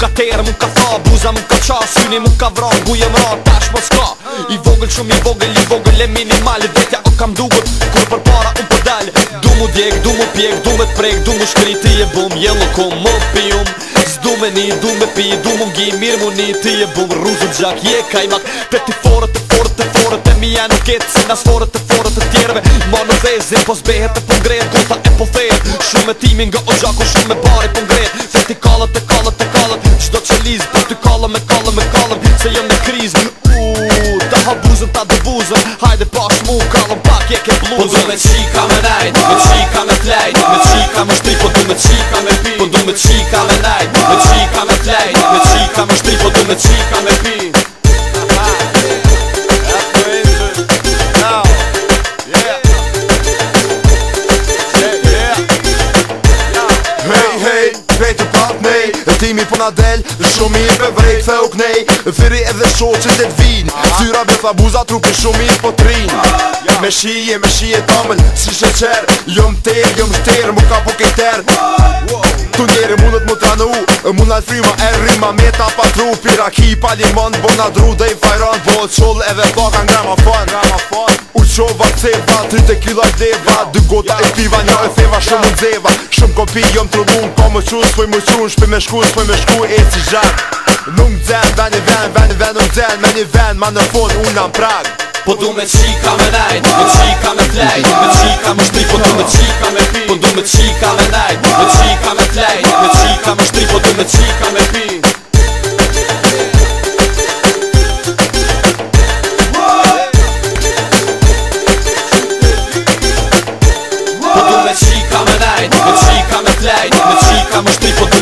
ka terë, mu ka fa, Buza mu ka qa, syni mu ka vra Buje mra, tash mos ka I vogël shumë i vogël, i vogël e minimal Vetja o kam dugët, kur për para unë për dal Du mu djek, du mu pjek, du me t'prek Du mu shkri ti e bum, jelo ku mu pium Zdu me ni, du me pi, du mu ngi Mirë mu ni, ti e bum, ruzë gjak, je kajmak Te ti forët, te forët, te forët E mija nuk jetë, si nas forët, te forët e tjerve Ma në vezin, pos behet e pëngrejet po Kota e po fejet, shumë e timin nga o gjako, shumë e bari, po me qika me najt Me qika me plejt Me qika me shtri Po du me qika me pi Po du me qika me najt Me qika me plejt Me qika me shtri Po du me qika shpejt të prap nej E timi përna del, shumë i për vrejt Fe u knej, firi edhe shoqin dhe t'vin Syra be tha buza trupi shumë i për trin Me shije, me shije tëmbël, si shëqer Jëm jo tër, jëm shëter, më jo ka po kejter Tu njeri mundet më tranu, mund alë frima e rima Meta pa trupi, ki pa limon, bo nga dru dhe i fajron Bo qull edhe thokan gramafon, gramafon qova ceva Tri tequila deva Dë gota e piva Një e theva shumë në dzeva Shumë kopi jom të rrun Po më qun s'poj më qun Shpe me shku s'poj me shku E si zhak Nuk dzen Ven e ven Ven e ven nuk dzen Me një ven Ma në fond Unë nam prag Po du me qika me nejt Me qika me plejt Me qika me shtri Po du me qika me pi Po du me qika me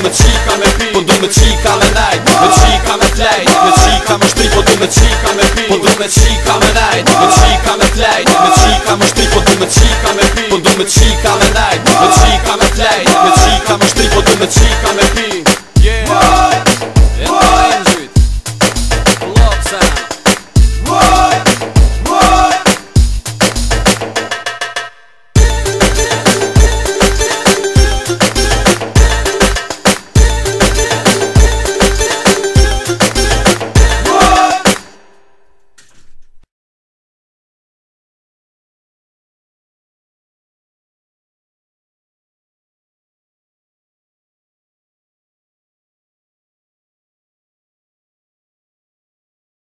me qika me pi Po du me qika me najt Me qika me flejt Me qika me shtri Po du me qika me pi Po du me qika me najt Me qika me flejt Me qika me shtri Po du me qika me pi Po du me qika me najt Me qika me flejt Me qika me shtri Po du me qika me pi